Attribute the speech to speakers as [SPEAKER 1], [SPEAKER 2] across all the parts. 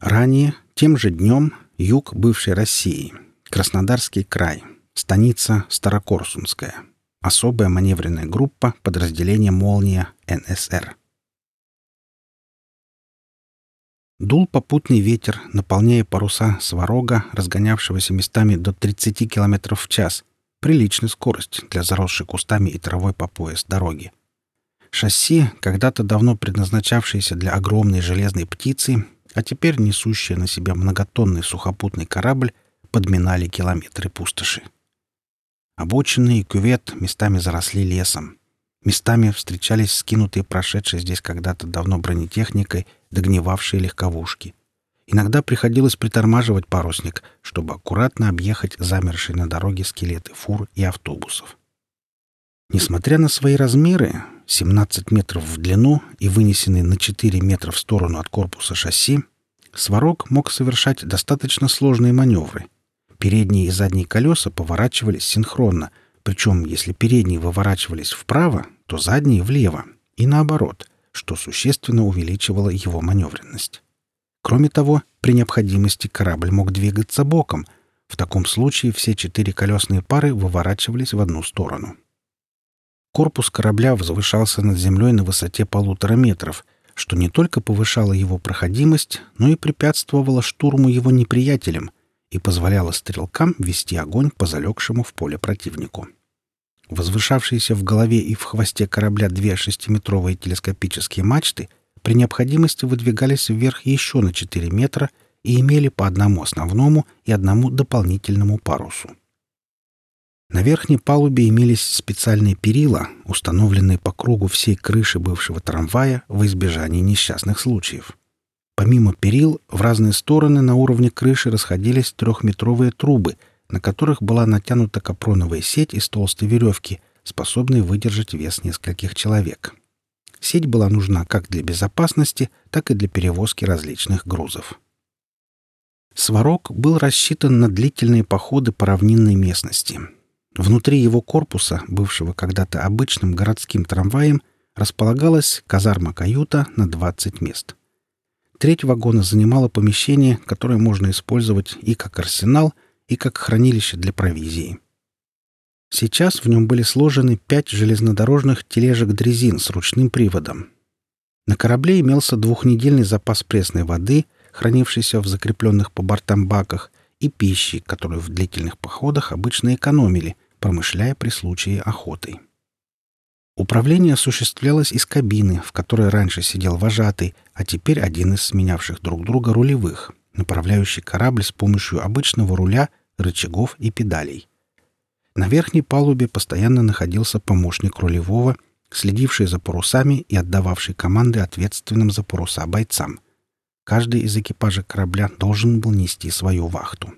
[SPEAKER 1] Ранее, тем же днем, юг бывшей России, Краснодарский край, станица Старокорсунская, особая маневренная группа подразделения «Молния» НСР. Дул попутный ветер, наполняя паруса сварога, разгонявшегося местами до 30 км в час. Приличная скорость для заросшей кустами и травой по пояс дороги. Шасси, когда-то давно предназначавшееся для огромной железной птицы, а теперь несущее на себе многотонный сухопутный корабль, подминали километры пустоши. Обочины и кювет местами заросли лесом. Местами встречались скинутые прошедшие здесь когда-то давно бронетехникой догнивавшие легковушки. Иногда приходилось притормаживать парусник, чтобы аккуратно объехать замершие на дороге скелеты фур и автобусов. Несмотря на свои размеры, 17 метров в длину и вынесенный на 4 метра в сторону от корпуса шасси, Сварог мог совершать достаточно сложные маневры. Передние и задние колеса поворачивались синхронно, причем если передние выворачивались вправо, то задние — влево, и наоборот, что существенно увеличивало его маневренность. Кроме того, при необходимости корабль мог двигаться боком. В таком случае все четыре колесные пары выворачивались в одну сторону. Корпус корабля возвышался над землей на высоте полутора метров, что не только повышало его проходимость, но и препятствовало штурму его неприятелям и позволяло стрелкам вести огонь по залегшему в поле противнику. Возвышавшиеся в голове и в хвосте корабля две шестиметровые телескопические мачты при необходимости выдвигались вверх еще на 4 метра и имели по одному основному и одному дополнительному парусу. На верхней палубе имелись специальные перила, установленные по кругу всей крыши бывшего трамвая во избежание несчастных случаев. Помимо перил, в разные стороны на уровне крыши расходились трехметровые трубы, на которых была натянута капроновая сеть из толстой веревки, способная выдержать вес нескольких человек. Сеть была нужна как для безопасности, так и для перевозки различных грузов. Сварог был рассчитан на длительные походы по равнинной местности — Внутри его корпуса, бывшего когда-то обычным городским трамваем, располагалась казарма-каюта на 20 мест. Треть вагона занимала помещение, которое можно использовать и как арсенал, и как хранилище для провизии. Сейчас в нем были сложены пять железнодорожных тележек-дрезин с ручным приводом. На корабле имелся двухнедельный запас пресной воды, хранившийся в закрепленных по бортам баках, и пищи, которую в длительных походах обычно экономили, промышляя при случае охотой. Управление осуществлялось из кабины, в которой раньше сидел вожатый, а теперь один из сменявших друг друга рулевых, направляющий корабль с помощью обычного руля, рычагов и педалей. На верхней палубе постоянно находился помощник рулевого, следивший за парусами и отдававший команды ответственным за паруса бойцам — Каждый из экипажа корабля должен был нести свою вахту.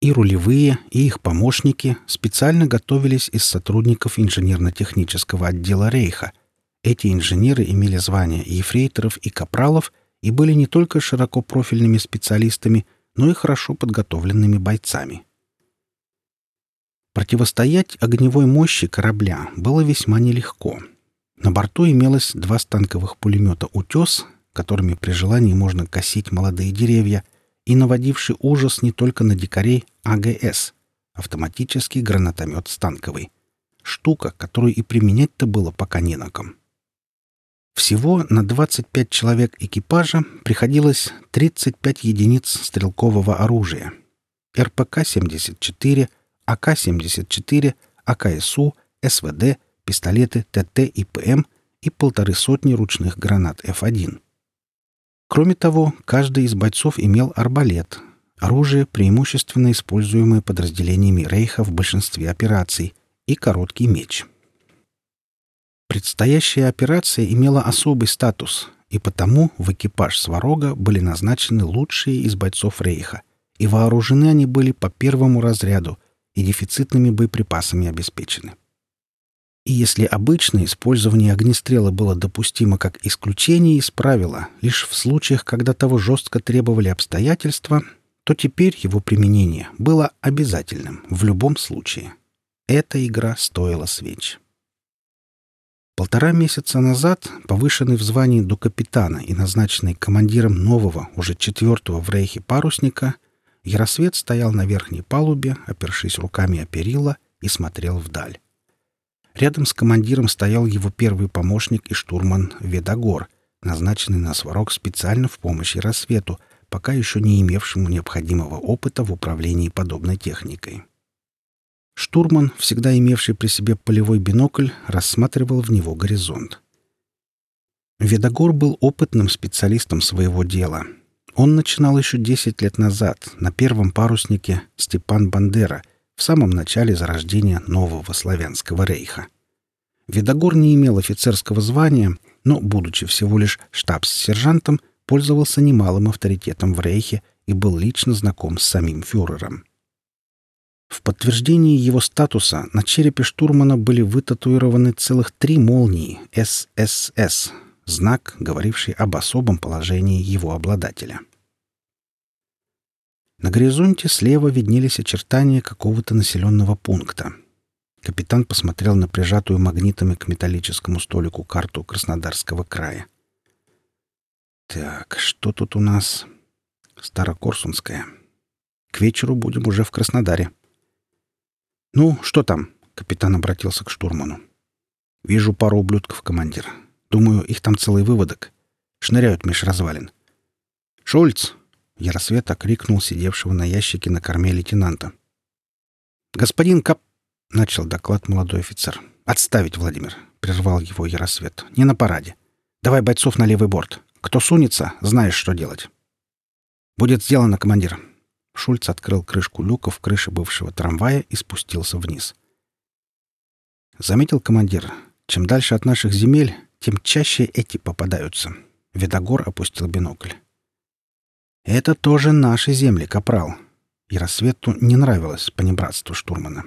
[SPEAKER 1] И рулевые, и их помощники специально готовились из сотрудников инженерно-технического отдела Рейха. Эти инженеры имели звания ефрейторов и капралов и были не только широкопрофильными специалистами, но и хорошо подготовленными бойцами. Противостоять огневой мощи корабля было весьма нелегко. На борту имелось два станковых пулемета «Утес» которыми при желании можно косить молодые деревья, и наводивший ужас не только на дикарей АГС — автоматический гранатомет станковый. Штука, которую и применять-то было пока не на ком. Всего на 25 человек экипажа приходилось 35 единиц стрелкового оружия. РПК-74, АК-74, АКСУ, СВД, пистолеты ТТ и ПМ и полторы сотни ручных гранат F1. Кроме того, каждый из бойцов имел арбалет, оружие, преимущественно используемое подразделениями Рейха в большинстве операций, и короткий меч. Предстоящая операция имела особый статус, и потому в экипаж Сварога были назначены лучшие из бойцов Рейха, и вооружены они были по первому разряду и дефицитными боеприпасами обеспечены. И если обычно использование огнестрела было допустимо как исключение из правила лишь в случаях, когда того жестко требовали обстоятельства, то теперь его применение было обязательным в любом случае. Эта игра стоила свеч. Полтора месяца назад, повышенный в звании до капитана и назначенный командиром нового, уже четвертого в рейхе парусника, Яросвет стоял на верхней палубе, опершись руками о перила, и смотрел вдаль. Рядом с командиром стоял его первый помощник и штурман Ведогор, назначенный на сварог специально в помощь Яросвету, пока еще не имевшему необходимого опыта в управлении подобной техникой. Штурман, всегда имевший при себе полевой бинокль, рассматривал в него горизонт. Ведогор был опытным специалистом своего дела. Он начинал еще 10 лет назад на первом паруснике Степан Бандера в самом начале зарождения нового славянского рейха. Ведогор не имел офицерского звания, но, будучи всего лишь штабс-сержантом, пользовался немалым авторитетом в рейхе и был лично знаком с самим фюрером. В подтверждении его статуса на черепе штурмана были вытатуированы целых три молнии ССС, знак, говоривший об особом положении его обладателя. На горизонте слева виднелись очертания какого-то населенного пункта. Капитан посмотрел на прижатую магнитами к металлическому столику карту Краснодарского края. «Так, что тут у нас?» «Старокорсунская. К вечеру будем уже в Краснодаре». «Ну, что там?» — капитан обратился к штурману. «Вижу пару ублюдков, командир. Думаю, их там целый выводок. Шныряют меж развалин». «Шульц!» — Яросвет окрикнул сидевшего на ящике на корме лейтенанта. «Господин Кап...» — начал доклад молодой офицер. «Отставить, Владимир!» — прервал его Яросвет. «Не на параде. Давай бойцов на левый борт. Кто сунется, знаешь, что делать». «Будет сделано, командир», Шульц открыл крышку люка в крыше бывшего трамвая и спустился вниз. Заметил командир, чем дальше от наших земель, тем чаще эти попадаются. Видогор опустил бинокль. «Это тоже наши земли, капрал». Яросвету не нравилось понебратство штурмана.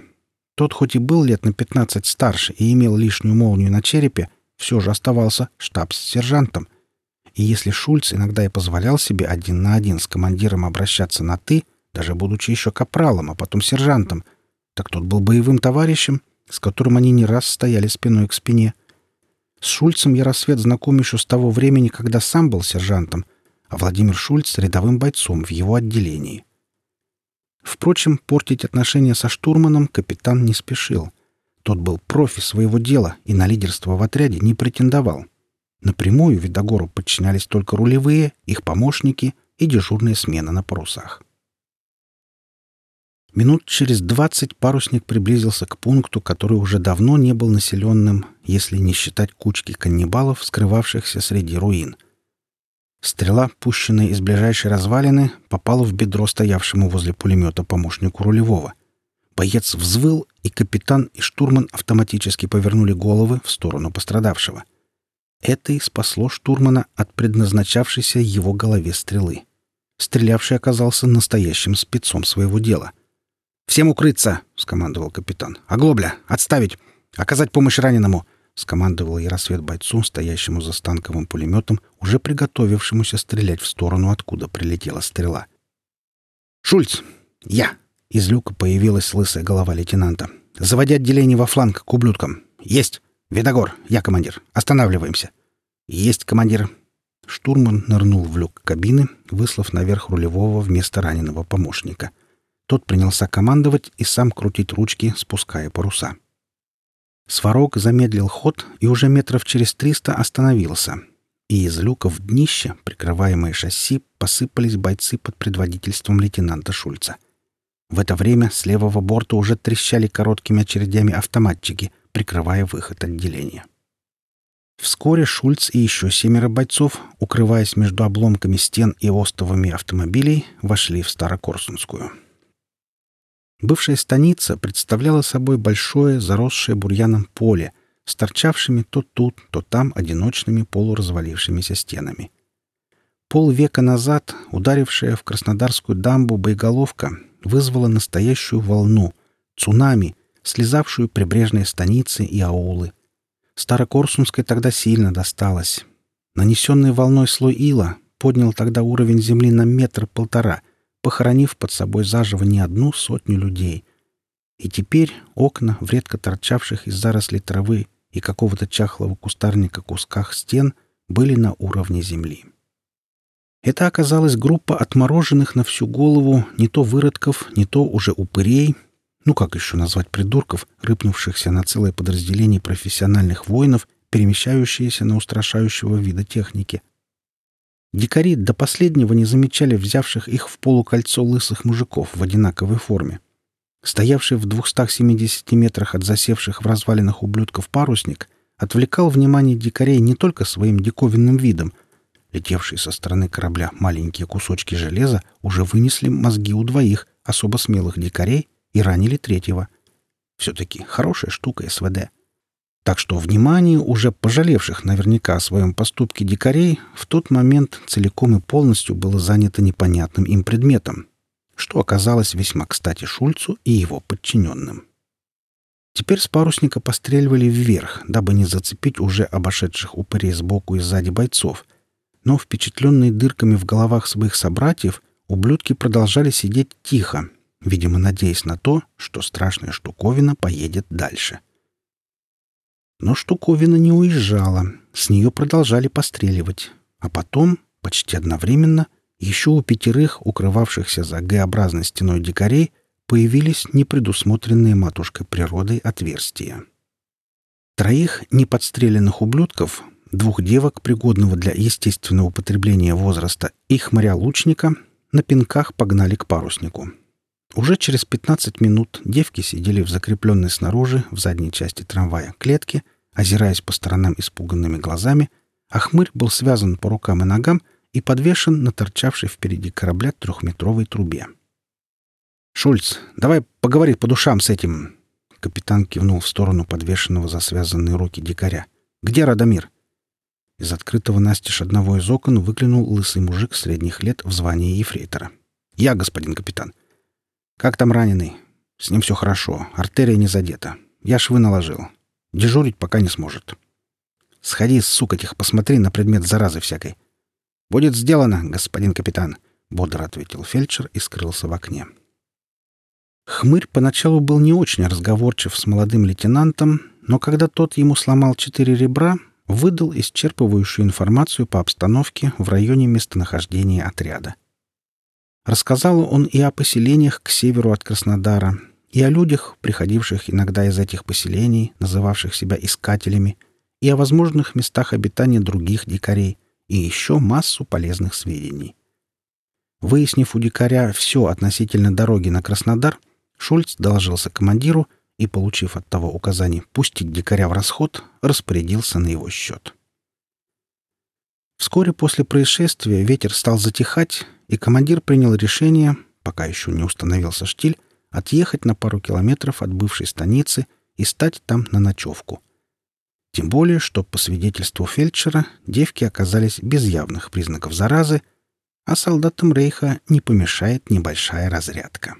[SPEAKER 1] Тот хоть и был лет на пятнадцать старше и имел лишнюю молнию на черепе, все же оставался штабс-сержантом. И если Шульц иногда и позволял себе один на один с командиром обращаться на «ты», даже будучи еще капралом, а потом сержантом, так тот был боевым товарищем, с которым они не раз стояли спиной к спине. С Шульцем я рассвет знаком еще с того времени, когда сам был сержантом, а Владимир Шульц — рядовым бойцом в его отделении. Впрочем, портить отношения со штурманом капитан не спешил. Тот был профи своего дела и на лидерство в отряде не претендовал. Напрямую Видогору подчинялись только рулевые, их помощники и дежурная смена на парусах. Минут через двадцать парусник приблизился к пункту, который уже давно не был населенным, если не считать кучки каннибалов, скрывавшихся среди руин. Стрела, пущенная из ближайшей развалины, попала в бедро стоявшему возле пулемета помощнику рулевого. Боец взвыл, и капитан и штурман автоматически повернули головы в сторону пострадавшего. Это и спасло штурмана от предназначавшейся его голове стрелы. Стрелявший оказался настоящим спецом своего дела — «Всем укрыться!» — скомандовал капитан. «Оглобля! Отставить! Оказать помощь раненому!» — скомандовал Яросвет бойцу, стоящему за станковым пулеметом, уже приготовившемуся стрелять в сторону, откуда прилетела стрела. «Шульц! Я!» — из люка появилась лысая голова лейтенанта. «Заводи отделение во фланг к ублюдкам! Есть! Видогор! Я командир! Останавливаемся!» «Есть, командир!» Штурман нырнул в люк кабины, выслав наверх рулевого вместо раненого помощника — тот принялся командовать и сам крутить ручки, спуская паруса. Сварог замедлил ход и уже метров через триста остановился. И из люка в днище, прикрываемые шасси, посыпались бойцы под предводительством лейтенанта Шульца. В это время с левого борта уже трещали короткими очередями автоматчики, прикрывая выход отделения. Вскоре Шульц и еще семеро бойцов, укрываясь между обломками стен и остовами автомобилей, вошли в Старокорсунскую. Бывшая станица представляла собой большое, заросшее бурьяном поле с торчавшими то тут, то там одиночными полуразвалившимися стенами. Полвека назад ударившая в Краснодарскую дамбу боеголовка вызвала настоящую волну, цунами, слезавшую прибрежные станицы и аулы. Старокорсунской тогда сильно досталось. Нанесенный волной слой ила поднял тогда уровень земли на метр-полтора — похоронив под собой заживо не одну сотню людей. И теперь окна в редко торчавших из зарослей травы и какого-то чахлого кустарника кусках стен были на уровне земли. Это оказалась группа отмороженных на всю голову не то выродков, не то уже упырей, ну как еще назвать придурков, рыпнувшихся на целое подразделение профессиональных воинов, перемещающиеся на устрашающего вида техники. Дикари до последнего не замечали взявших их в полукольцо лысых мужиков в одинаковой форме. Стоявший в 270 метрах от засевших в развалинах ублюдков парусник отвлекал внимание дикарей не только своим диковинным видом. Летевшие со стороны корабля маленькие кусочки железа уже вынесли мозги у двоих особо смелых дикарей и ранили третьего. Все-таки хорошая штука СВД. Так что внимание уже пожалевших наверняка о своем поступке дикарей в тот момент целиком и полностью было занято непонятным им предметом, что оказалось весьма кстати Шульцу и его подчиненным. Теперь с парусника постреливали вверх, дабы не зацепить уже обошедших упырей сбоку и сзади бойцов. Но впечатленные дырками в головах своих собратьев, ублюдки продолжали сидеть тихо, видимо, надеясь на то, что страшная штуковина поедет дальше. Но штуковина не уезжала, с нее продолжали постреливать, а потом, почти одновременно, еще у пятерых, укрывавшихся за Г-образной стеной дикарей, появились непредусмотренные матушкой природой отверстия. Троих неподстреленных ублюдков, двух девок, пригодного для естественного употребления возраста, и хмыря-лучника на пинках погнали к паруснику. Уже через 15 минут девки сидели в закрепленной снаружи, в задней части трамвая, клетке, озираясь по сторонам испуганными глазами, а хмырь был связан по рукам и ногам и подвешен на торчавшей впереди корабля трехметровой трубе. «Шульц, давай поговори по душам с этим...» Капитан кивнул в сторону подвешенного за связанные руки дикаря. «Где Радомир?» Из открытого настежь одного из окон выглянул лысый мужик средних лет в звании ефрейтора. «Я, господин капитан. «Как там раненый?» «С ним все хорошо. Артерия не задета. Я швы наложил. Дежурить пока не сможет». «Сходи, сука, тихо, посмотри на предмет заразы всякой». «Будет сделано, господин капитан», — бодро ответил фельдшер и скрылся в окне. Хмырь поначалу был не очень разговорчив с молодым лейтенантом, но когда тот ему сломал четыре ребра, выдал исчерпывающую информацию по обстановке в районе местонахождения отряда. Рассказал он и о поселениях к северу от Краснодара, и о людях, приходивших иногда из этих поселений, называвших себя искателями, и о возможных местах обитания других дикарей, и еще массу полезных сведений. Выяснив у дикаря все относительно дороги на Краснодар, Шульц доложился командиру и, получив от того указание пустить дикаря в расход, распорядился на его счет. Вскоре после происшествия ветер стал затихать, и командир принял решение, пока еще не установился штиль, отъехать на пару километров от бывшей станицы и стать там на ночевку. Тем более, что, по свидетельству фельдшера, девки оказались без явных признаков заразы, а солдатам Рейха не помешает небольшая разрядка.